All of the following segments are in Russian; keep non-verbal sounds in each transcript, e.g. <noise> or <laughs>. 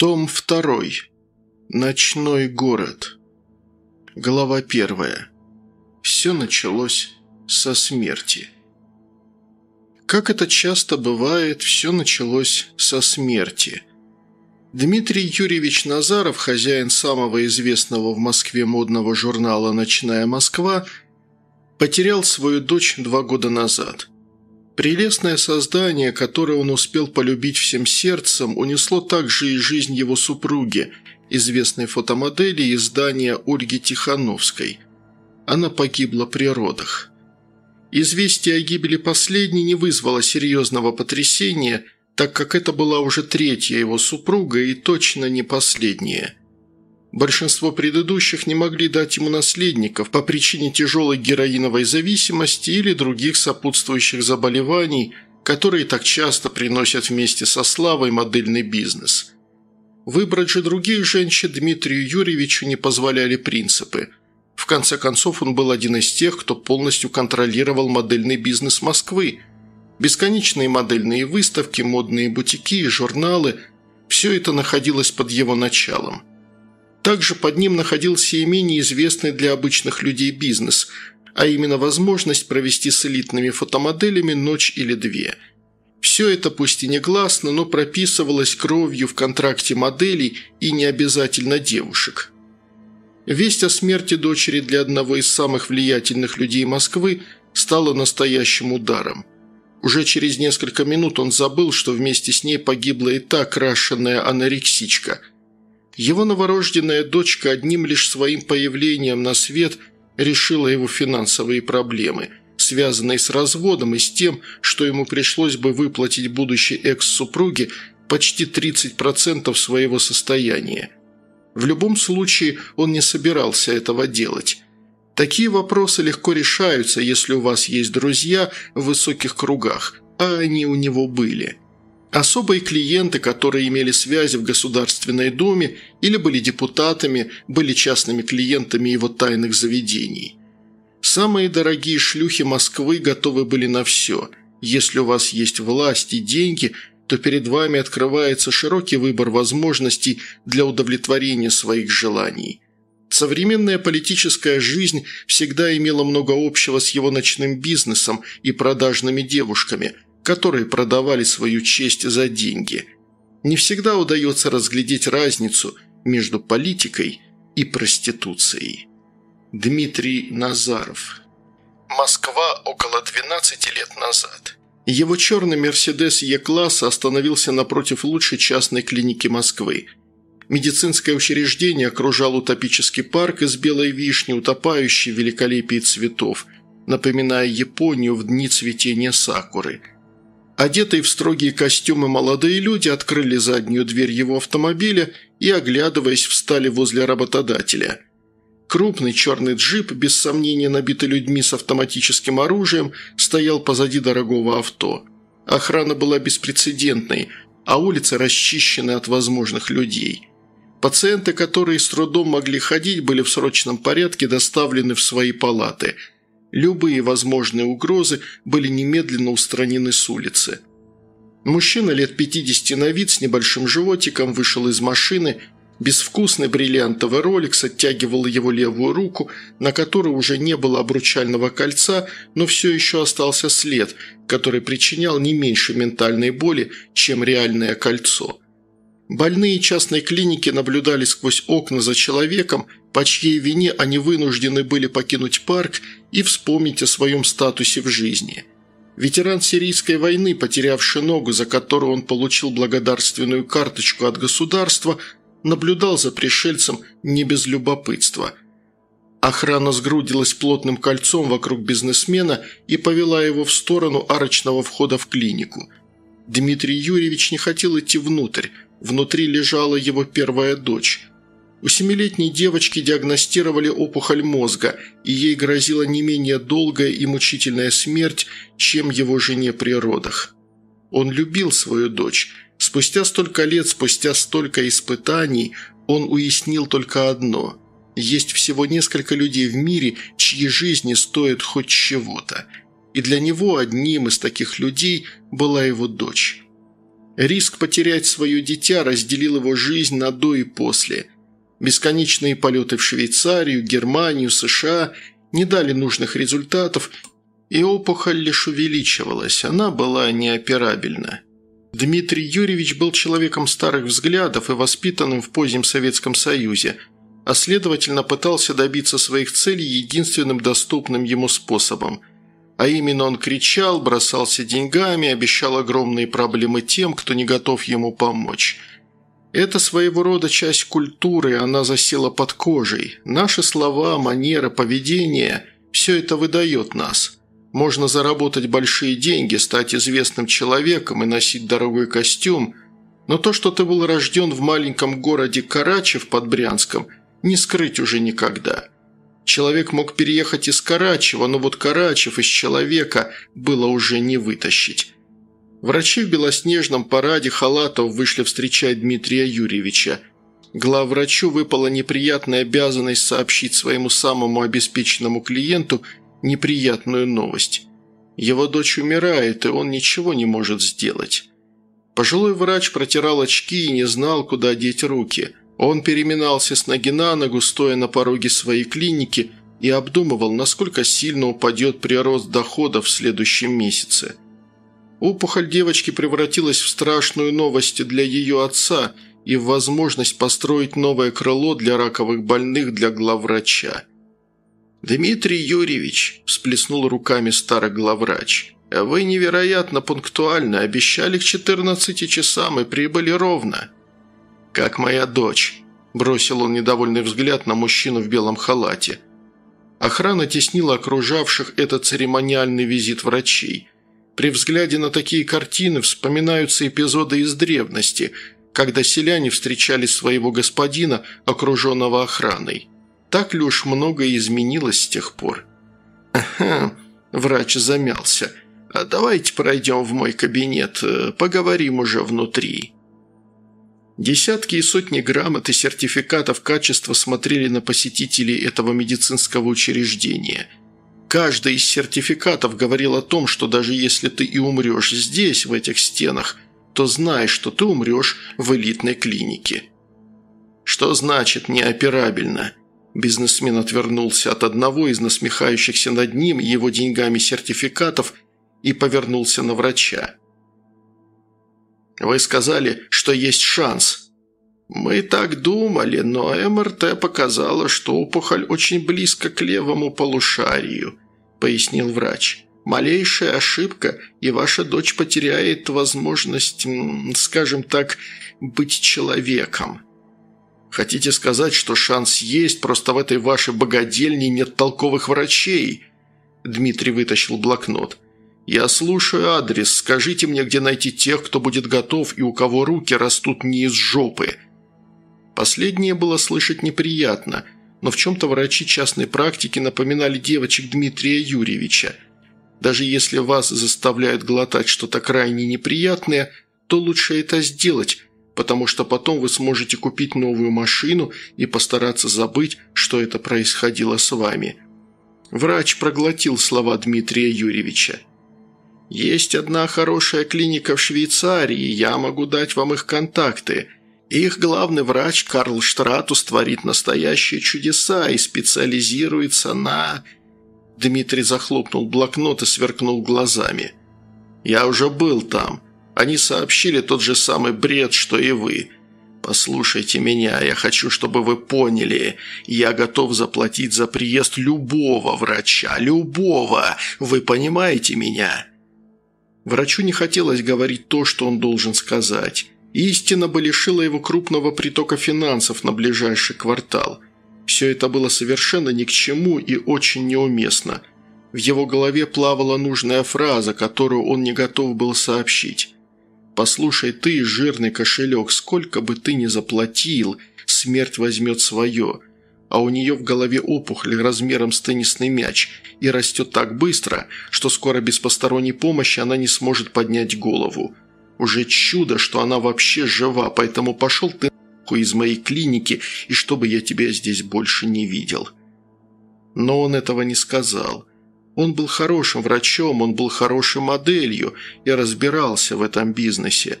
Том 2. Ночной город. Глава 1. Все началось со смерти. Как это часто бывает, все началось со смерти. Дмитрий Юрьевич Назаров, хозяин самого известного в Москве модного журнала «Ночная Москва», потерял свою дочь два года назад – Прелестное создание, которое он успел полюбить всем сердцем, унесло также и жизнь его супруги, известной фотомодели издания Ольги Тихановской. Она погибла при родах. Известие о гибели последней не вызвало серьезного потрясения, так как это была уже третья его супруга и точно не последняя – Большинство предыдущих не могли дать ему наследников по причине тяжелой героиновой зависимости или других сопутствующих заболеваний, которые так часто приносят вместе со славой модельный бизнес. Выбрать же других женщин Дмитрию Юрьевичу не позволяли принципы. В конце концов, он был один из тех, кто полностью контролировал модельный бизнес Москвы. Бесконечные модельные выставки, модные бутики и журналы – все это находилось под его началом – также под ним находился и менее известный для обычных людей бизнес, а именно возможность провести с элитными фотомоделями ночь или две. Все это пусть и негласно, но прописывалось кровью в контракте моделей и не обязательно девушек. Весть о смерти дочери для одного из самых влиятельных людей Москвы стала настоящим ударом. Уже через несколько минут он забыл, что вместе с ней погибла и та крашенная анорексичка – его новорожденная дочка одним лишь своим появлением на свет решила его финансовые проблемы, связанные с разводом и с тем, что ему пришлось бы выплатить будущей экс-супруге почти 30% своего состояния. В любом случае он не собирался этого делать. Такие вопросы легко решаются, если у вас есть друзья в высоких кругах, а они у него были – Особые клиенты, которые имели связи в Государственной Думе или были депутатами, были частными клиентами его тайных заведений. Самые дорогие шлюхи Москвы готовы были на все. Если у вас есть власть и деньги, то перед вами открывается широкий выбор возможностей для удовлетворения своих желаний. Современная политическая жизнь всегда имела много общего с его ночным бизнесом и продажными девушками – которые продавали свою честь за деньги. Не всегда удается разглядеть разницу между политикой и проституцией. Дмитрий Назаров Москва около 12 лет назад. Его черный «Мерседес Е-класса» остановился напротив лучшей частной клиники Москвы. Медицинское учреждение окружал утопический парк из белой вишни, утопающий в великолепии цветов, напоминая Японию в дни цветения сакуры – Одетые в строгие костюмы молодые люди открыли заднюю дверь его автомобиля и, оглядываясь, встали возле работодателя. Крупный черный джип, без сомнения набитый людьми с автоматическим оружием, стоял позади дорогого авто. Охрана была беспрецедентной, а улицы расчищены от возможных людей. Пациенты, которые с трудом могли ходить, были в срочном порядке доставлены в свои палаты – Любые возможные угрозы были немедленно устранены с улицы. Мужчина лет 50 на вид с небольшим животиком вышел из машины. Безвкусный бриллиантовый роликс оттягивал его левую руку, на которой уже не было обручального кольца, но все еще остался след, который причинял не меньше ментальной боли, чем реальное кольцо. Больные частной клиники наблюдали сквозь окна за человеком, по чьей вине они вынуждены были покинуть парк и вспомнить о своем статусе в жизни. Ветеран сирийской войны, потерявший ногу, за которую он получил благодарственную карточку от государства, наблюдал за пришельцем не без любопытства. Охрана сгрудилась плотным кольцом вокруг бизнесмена и повела его в сторону арочного входа в клинику. Дмитрий Юрьевич не хотел идти внутрь, внутри лежала его первая дочь. У семилетней девочки диагностировали опухоль мозга, и ей грозила не менее долгая и мучительная смерть, чем его жене при родах. Он любил свою дочь. Спустя столько лет, спустя столько испытаний, он уяснил только одно – есть всего несколько людей в мире, чьи жизни стоят хоть чего-то. И для него одним из таких людей была его дочь. Риск потерять свое дитя разделил его жизнь на до и после. Бесконечные полеты в Швейцарию, Германию, США не дали нужных результатов, и опухоль лишь увеличивалась, она была неоперабельна. Дмитрий Юрьевич был человеком старых взглядов и воспитанным в позднем Советском Союзе, а следовательно пытался добиться своих целей единственным доступным ему способом. А именно он кричал, бросался деньгами, обещал огромные проблемы тем, кто не готов ему помочь. Это своего рода часть культуры, она засела под кожей. Наши слова, манера, поведение – все это выдает нас – можно заработать большие деньги, стать известным человеком и носить дорогой костюм, но то, что ты был рожден в маленьком городе Карачев под Брянском, не скрыть уже никогда. Человек мог переехать из Карачева, но вот Карачев из человека было уже не вытащить. Врачи в белоснежном параде халатов вышли встречать Дмитрия Юрьевича. Главврачу выпала неприятная обязанность сообщить своему самому обеспеченному клиенту – неприятную новость. Его дочь умирает, и он ничего не может сделать. Пожилой врач протирал очки и не знал, куда деть руки. Он переминался с ноги на ногу, стоя на пороге своей клиники, и обдумывал, насколько сильно упадет прирост доходов в следующем месяце. Опухоль девочки превратилась в страшную новость для ее отца и в возможность построить новое крыло для раковых больных для главврача. «Дмитрий Юрьевич», – всплеснул руками старый главврач, – «вы невероятно пунктуальны, обещали к 14 часам и прибыли ровно». «Как моя дочь», – бросил он недовольный взгляд на мужчину в белом халате. Охрана теснила окружавших этот церемониальный визит врачей. При взгляде на такие картины вспоминаются эпизоды из древности, когда селяне встречали своего господина, окруженного охраной. Так ли уж многое изменилось с тех пор? «Ага», – врач замялся. «А давайте пройдем в мой кабинет, э, поговорим уже внутри». Десятки и сотни грамот и сертификатов качества смотрели на посетителей этого медицинского учреждения. Каждый из сертификатов говорил о том, что даже если ты и умрешь здесь, в этих стенах, то знай, что ты умрешь в элитной клинике. Что значит неоперабельно? Бизнесмен отвернулся от одного из насмехающихся над ним его деньгами сертификатов и повернулся на врача. «Вы сказали, что есть шанс». «Мы так думали, но МРТ показала, что опухоль очень близко к левому полушарию», – пояснил врач. «Малейшая ошибка, и ваша дочь потеряет возможность, скажем так, быть человеком». Хотите сказать, что шанс есть, просто в этой вашей богадельне нет толковых врачей?» Дмитрий вытащил блокнот. «Я слушаю адрес. Скажите мне, где найти тех, кто будет готов и у кого руки растут не из жопы». Последнее было слышать неприятно, но в чем-то врачи частной практики напоминали девочек Дмитрия Юрьевича. Даже если вас заставляют глотать что-то крайне неприятное, то лучше это сделать, потому что потом вы сможете купить новую машину и постараться забыть, что это происходило с вами». Врач проглотил слова Дмитрия Юрьевича. «Есть одна хорошая клиника в Швейцарии, я могу дать вам их контакты. Их главный врач Карл Штратус творит настоящие чудеса и специализируется на...» Дмитрий захлопнул блокнот и сверкнул глазами. «Я уже был там. Они сообщили тот же самый бред, что и вы. Послушайте меня, я хочу, чтобы вы поняли. Я готов заплатить за приезд любого врача, любого. Вы понимаете меня?» Врачу не хотелось говорить то, что он должен сказать. Истина бы лишила его крупного притока финансов на ближайший квартал. Все это было совершенно ни к чему и очень неуместно. В его голове плавала нужная фраза, которую он не готов был сообщить. Послушай ты, жирный кошелек, сколько бы ты ни заплатил, смерть возьмет свое. А у нее в голове опухоль размером с теннисный мяч и растет так быстро, что скоро без посторонней помощи она не сможет поднять голову. Уже чудо, что она вообще жива, поэтому пошел ты нахуй из моей клиники, и чтобы я тебя здесь больше не видел». Но он этого не сказал. Он был хорошим врачом, он был хорошей моделью и разбирался в этом бизнесе.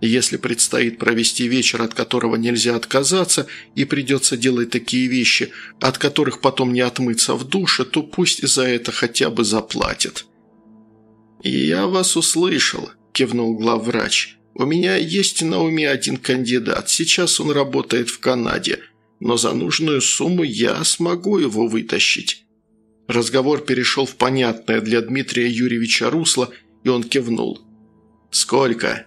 Если предстоит провести вечер, от которого нельзя отказаться, и придется делать такие вещи, от которых потом не отмыться в душе, то пусть за это хотя бы заплатят». «Я вас услышал», – кивнул главврач. «У меня есть на уме один кандидат. Сейчас он работает в Канаде, но за нужную сумму я смогу его вытащить». Разговор перешел в понятное для Дмитрия Юрьевича русло, и он кивнул. «Сколько?»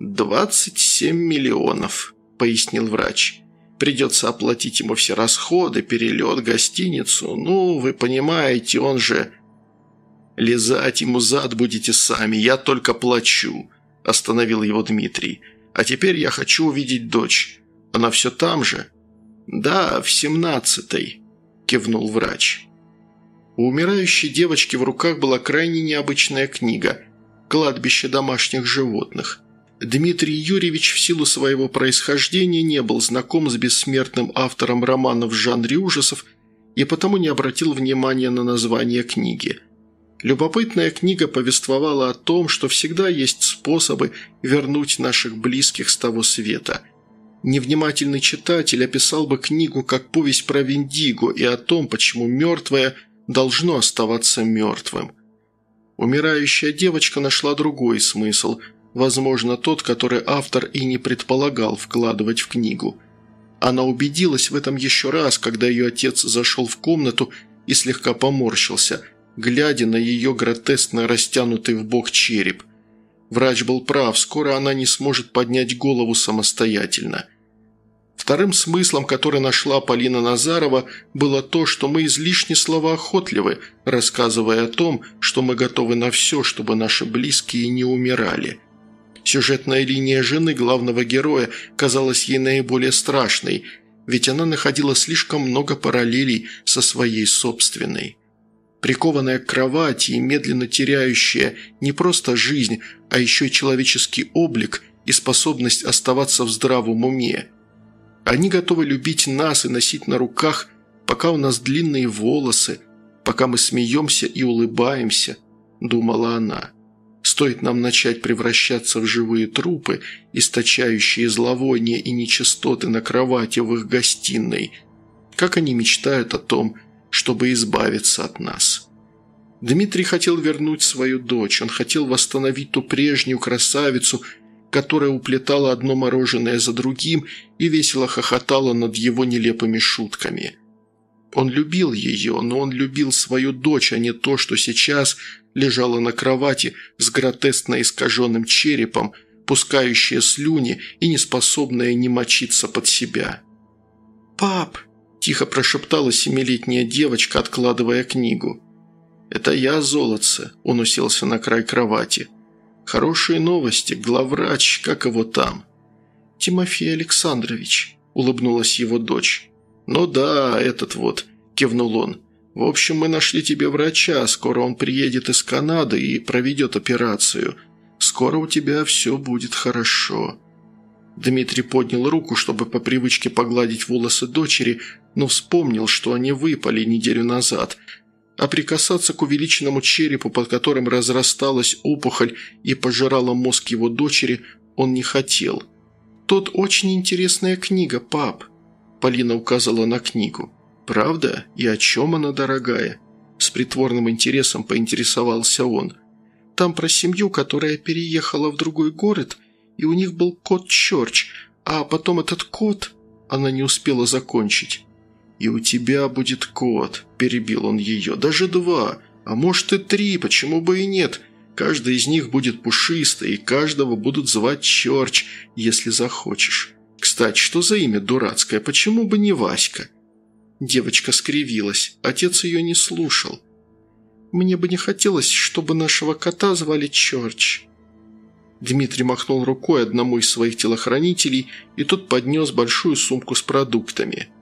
«Двадцать семь миллионов», – пояснил врач. «Придется оплатить ему все расходы, перелет, гостиницу. Ну, вы понимаете, он же...» «Лизать ему зад будете сами, я только плачу», – остановил его Дмитрий. «А теперь я хочу увидеть дочь. Она все там же?» «Да, в семнадцатой», – кивнул врач. У умирающей девочки в руках была крайне необычная книга «Кладбище домашних животных». Дмитрий Юрьевич в силу своего происхождения не был знаком с бессмертным автором романов в жанре ужасов и потому не обратил внимания на название книги – Любопытная книга повествовала о том, что всегда есть способы вернуть наших близких с того света. Невнимательный читатель описал бы книгу как повесть про Виндиго и о том, почему мертвое должно оставаться мертвым. Умирающая девочка нашла другой смысл, возможно, тот, который автор и не предполагал вкладывать в книгу. Она убедилась в этом еще раз, когда ее отец зашел в комнату и слегка поморщился – глядя на ее гротескно растянутый в бок череп. Врач был прав, скоро она не сможет поднять голову самостоятельно. Вторым смыслом, который нашла Полина Назарова, было то, что мы излишне словоохотливы, рассказывая о том, что мы готовы на все, чтобы наши близкие не умирали. Сюжетная линия жены главного героя казалась ей наиболее страшной, ведь она находила слишком много параллелей со своей собственной прикованная к кровати и медленно теряющая не просто жизнь, а еще человеческий облик и способность оставаться в здравом уме. Они готовы любить нас и носить на руках, пока у нас длинные волосы, пока мы смеемся и улыбаемся, думала она. Стоит нам начать превращаться в живые трупы, источающие зловоние и нечистоты на кровати в их гостиной, как они мечтают о том, чтобы избавиться от нас. Дмитрий хотел вернуть свою дочь, он хотел восстановить ту прежнюю красавицу, которая уплетала одно мороженое за другим и весело хохотала над его нелепыми шутками. Он любил ее, но он любил свою дочь, а не то, что сейчас лежала на кровати с гротескно искаженным черепом, пускающая слюни и не способная не мочиться под себя. «Пап!» Тихо прошептала семилетняя девочка, откладывая книгу. «Это я, золотце», – он уселся на край кровати. «Хорошие новости, главврач, как его там?» «Тимофей Александрович», – улыбнулась его дочь. «Ну да, этот вот», – кивнул он. «В общем, мы нашли тебе врача, скоро он приедет из Канады и проведет операцию. Скоро у тебя все будет хорошо». Дмитрий поднял руку, чтобы по привычке погладить волосы дочери, но вспомнил, что они выпали неделю назад, а прикасаться к увеличенному черепу, под которым разрасталась опухоль и пожирала мозг его дочери, он не хотел. «Тут очень интересная книга, пап», – Полина указала на книгу. «Правда? И о чем она, дорогая?» С притворным интересом поинтересовался он. «Там про семью, которая переехала в другой город, и у них был кот Чорч, а потом этот кот...» Она не успела закончить. «И у тебя будет кот», – перебил он ее, – «даже два, а может и три, почему бы и нет. Каждый из них будет пушистый, и каждого будут звать Чорч, если захочешь. Кстати, что за имя дурацкое, почему бы не Васька?» Девочка скривилась, отец ее не слушал. «Мне бы не хотелось, чтобы нашего кота звали Чорч». Дмитрий махнул рукой одному из своих телохранителей, и тот поднес большую сумку с продуктами –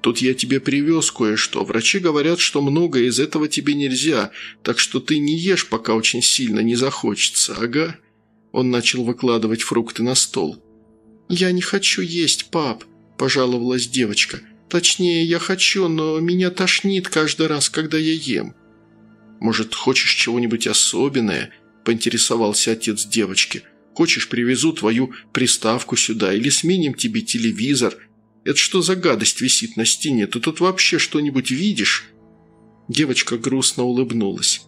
Тут я тебе привез кое-что. Врачи говорят, что многое из этого тебе нельзя, так что ты не ешь, пока очень сильно не захочется, ага?» Он начал выкладывать фрукты на стол. «Я не хочу есть, пап», – пожаловалась девочка. «Точнее, я хочу, но меня тошнит каждый раз, когда я ем». «Может, хочешь чего-нибудь особенное?» – поинтересовался отец девочки. Хочешь, привезу твою приставку сюда или сменим тебе телевизор. Это что за гадость висит на стене? Ты тут вообще что-нибудь видишь?» Девочка грустно улыбнулась.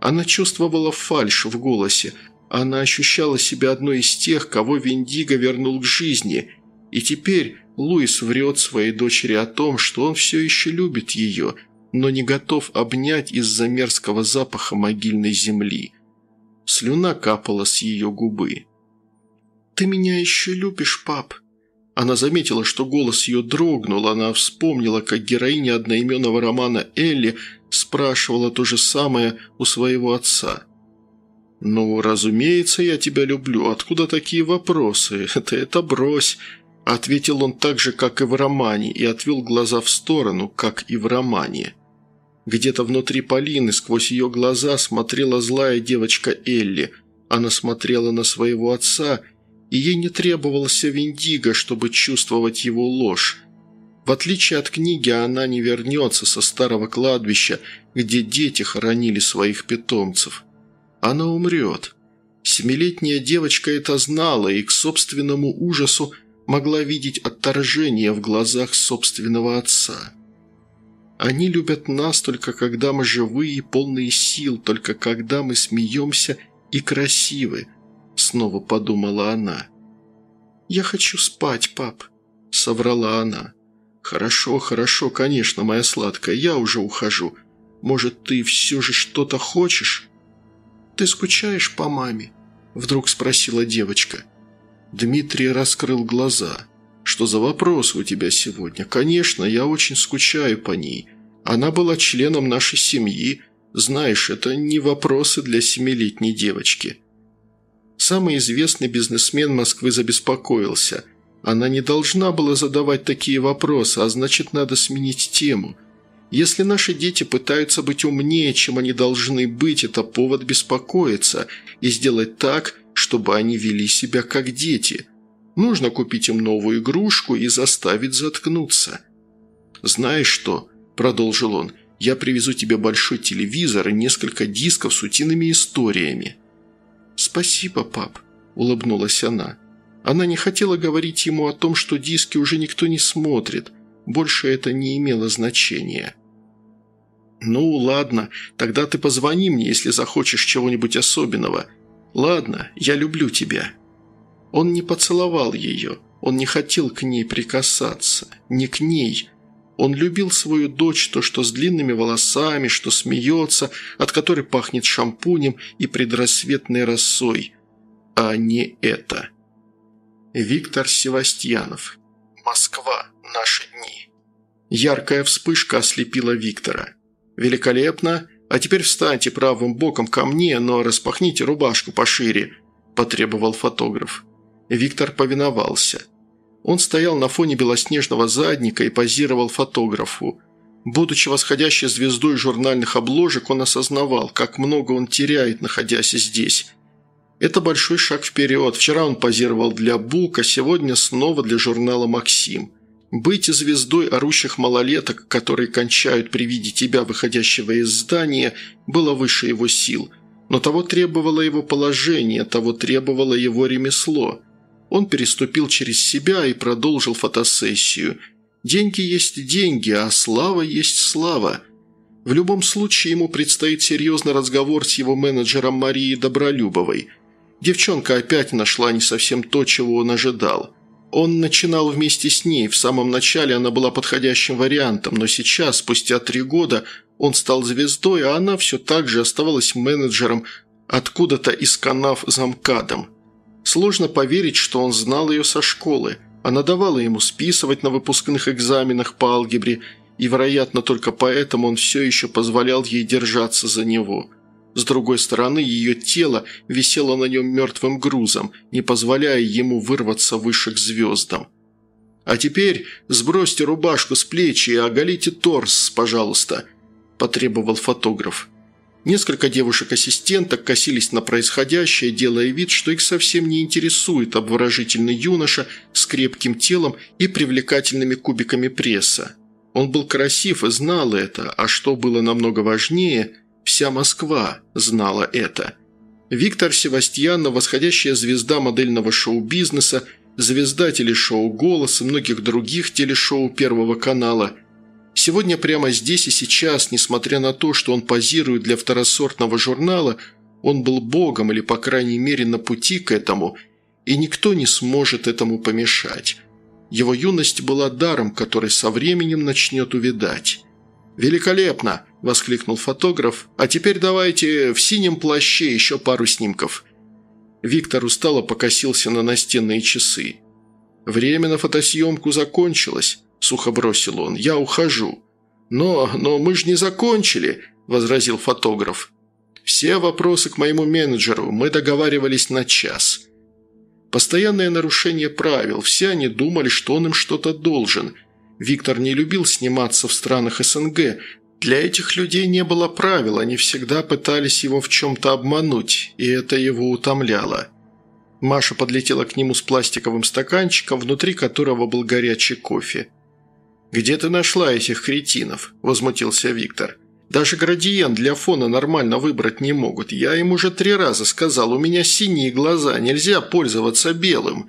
Она чувствовала фальшь в голосе. Она ощущала себя одной из тех, кого Виндиго вернул к жизни. И теперь Луис врет своей дочери о том, что он все еще любит ее, но не готов обнять из-за мерзкого запаха могильной земли. Слюна капала с ее губы. «Ты меня еще любишь, пап?» Она заметила, что голос ее дрогнул, она вспомнила, как героиня одноименного романа Элли спрашивала то же самое у своего отца. «Ну, разумеется, я тебя люблю. Откуда такие вопросы? <laughs> Ты это брось!» Ответил он так же, как и в романе, и отвел глаза в сторону, как и в романе. Где-то внутри Полины, сквозь ее глаза, смотрела злая девочка Элли. Она смотрела на своего отца, и ей не требовался Виндиго, чтобы чувствовать его ложь. В отличие от книги, она не вернется со старого кладбища, где дети хоронили своих питомцев. Она умрет. Семилетняя девочка это знала и к собственному ужасу могла видеть отторжение в глазах собственного отца. Они любят нас только когда мы живые и полные сил, только когда мы смеемся и красивы», – снова подумала она. «Я хочу спать, пап», – соврала она. «Хорошо, хорошо, конечно, моя сладкая, я уже ухожу. Может, ты все же что-то хочешь?» «Ты скучаешь по маме?» – вдруг спросила девочка. Дмитрий раскрыл глаза. «Что за вопрос у тебя сегодня? Конечно, я очень скучаю по ней. Она была членом нашей семьи. Знаешь, это не вопросы для семилетней девочки». Самый известный бизнесмен Москвы забеспокоился. Она не должна была задавать такие вопросы, а значит, надо сменить тему. Если наши дети пытаются быть умнее, чем они должны быть, это повод беспокоиться и сделать так, чтобы они вели себя как дети – Нужно купить им новую игрушку и заставить заткнуться. «Знаешь что?» – продолжил он. «Я привезу тебе большой телевизор и несколько дисков с утиными историями». «Спасибо, пап», – улыбнулась она. Она не хотела говорить ему о том, что диски уже никто не смотрит. Больше это не имело значения. «Ну, ладно, тогда ты позвони мне, если захочешь чего-нибудь особенного. Ладно, я люблю тебя». Он не поцеловал ее, он не хотел к ней прикасаться, не к ней. Он любил свою дочь, то, что с длинными волосами, что смеется, от которой пахнет шампунем и предрассветной росой, а не это. Виктор Севастьянов. Москва. Наши дни. Яркая вспышка ослепила Виктора. «Великолепно! А теперь встаньте правым боком ко мне, но распахните рубашку пошире», – потребовал фотограф. Виктор повиновался. Он стоял на фоне белоснежного задника и позировал фотографу. Будучи восходящей звездой журнальных обложек, он осознавал, как много он теряет, находясь здесь. Это большой шаг вперед. Вчера он позировал для Бука, сегодня снова для журнала «Максим». Быть звездой орущих малолеток, которые кончают при виде тебя, выходящего из здания, было выше его сил. Но того требовало его положение, того требовало его ремесло – он переступил через себя и продолжил фотосессию. Деньги есть деньги, а слава есть слава. В любом случае ему предстоит серьезный разговор с его менеджером Марией Добролюбовой. Девчонка опять нашла не совсем то, чего он ожидал. Он начинал вместе с ней, в самом начале она была подходящим вариантом, но сейчас, спустя три года, он стал звездой, а она все так же оставалась менеджером откуда-то из канав замкадом. Сложно поверить, что он знал ее со школы. Она давала ему списывать на выпускных экзаменах по алгебре, и, вероятно, только поэтому он все еще позволял ей держаться за него. С другой стороны, ее тело висело на нем мертвым грузом, не позволяя ему вырваться выше к звездам. «А теперь сбросьте рубашку с плеч и оголите торс, пожалуйста», – потребовал фотограф. Несколько девушек-ассистенток косились на происходящее, делая вид, что их совсем не интересует обворожительный юноша с крепким телом и привлекательными кубиками пресса. Он был красив и знал это, а что было намного важнее, вся Москва знала это. Виктор Севастьянов, восходящая звезда модельного шоу-бизнеса, звезда телешоу «Голос» и многих других телешоу Первого канала. Сегодня прямо здесь и сейчас, несмотря на то, что он позирует для второсортного журнала, он был богом или, по крайней мере, на пути к этому, и никто не сможет этому помешать. Его юность была даром, который со временем начнет увядать. «Великолепно!» – воскликнул фотограф. «А теперь давайте в синем плаще еще пару снимков». Виктор устало покосился на настенные часы. «Время на фотосъемку закончилось», – сухо бросил он. «Я ухожу». «Но, но мы же не закончили», – возразил фотограф. «Все вопросы к моему менеджеру. Мы договаривались на час». Постоянное нарушение правил. Все они думали, что он им что-то должен. Виктор не любил сниматься в странах СНГ. Для этих людей не было правил, они всегда пытались его в чем-то обмануть, и это его утомляло. Маша подлетела к нему с пластиковым стаканчиком, внутри которого был горячий кофе. «Где ты нашла этих кретинов?» – возмутился Виктор. «Даже градиент для фона нормально выбрать не могут. Я им уже три раза сказал, у меня синие глаза, нельзя пользоваться белым».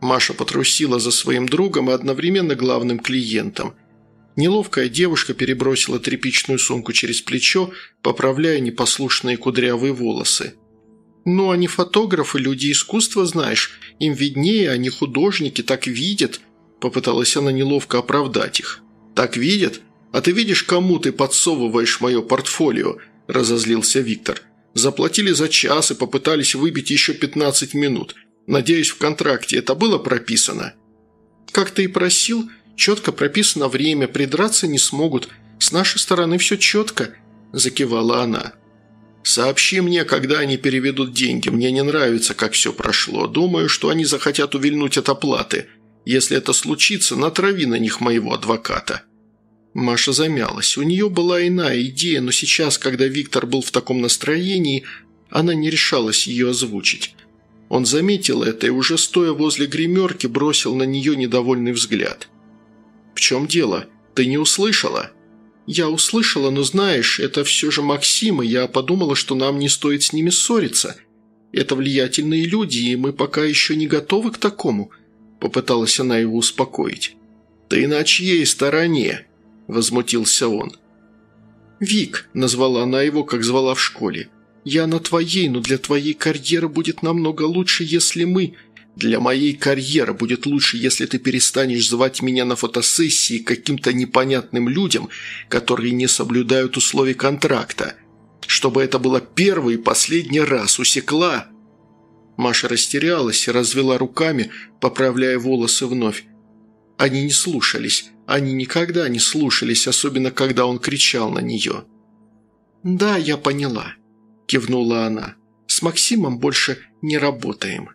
Маша потрусила за своим другом и одновременно главным клиентом. Неловкая девушка перебросила тряпичную сумку через плечо, поправляя непослушные кудрявые волосы. «Ну, они фотографы, люди искусства, знаешь. Им виднее, они художники, так видят», – попыталась она неловко оправдать их. «Так видят? А ты видишь, кому ты подсовываешь мое портфолио?» – разозлился Виктор. «Заплатили за час и попытались выбить еще 15 минут. Надеюсь, в контракте это было прописано?» «Как ты и просил, четко прописано время, придраться не смогут. С нашей стороны все четко», – закивала она. «Сообщи мне, когда они переведут деньги. Мне не нравится, как все прошло. Думаю, что они захотят увильнуть от оплаты. Если это случится, натрави на них моего адвоката». Маша замялась. У нее была иная идея, но сейчас, когда Виктор был в таком настроении, она не решалась ее озвучить. Он заметил это и уже стоя возле гримерки бросил на нее недовольный взгляд. «В чем дело? Ты не услышала?» «Я услышала, но знаешь, это все же Максим, и я подумала, что нам не стоит с ними ссориться. Это влиятельные люди, и мы пока еще не готовы к такому», – попыталась она его успокоить. «Ты на чьей стороне?» – возмутился он. «Вик», – назвала она его, как звала в школе. «Я на твоей, но для твоей карьеры будет намного лучше, если мы...» «Для моей карьеры будет лучше, если ты перестанешь звать меня на фотосессии каким-то непонятным людям, которые не соблюдают условий контракта. Чтобы это было первый и последний раз, усекла...» Маша растерялась и развела руками, поправляя волосы вновь. Они не слушались, они никогда не слушались, особенно когда он кричал на нее. «Да, я поняла», – кивнула она. «С Максимом больше не работаем».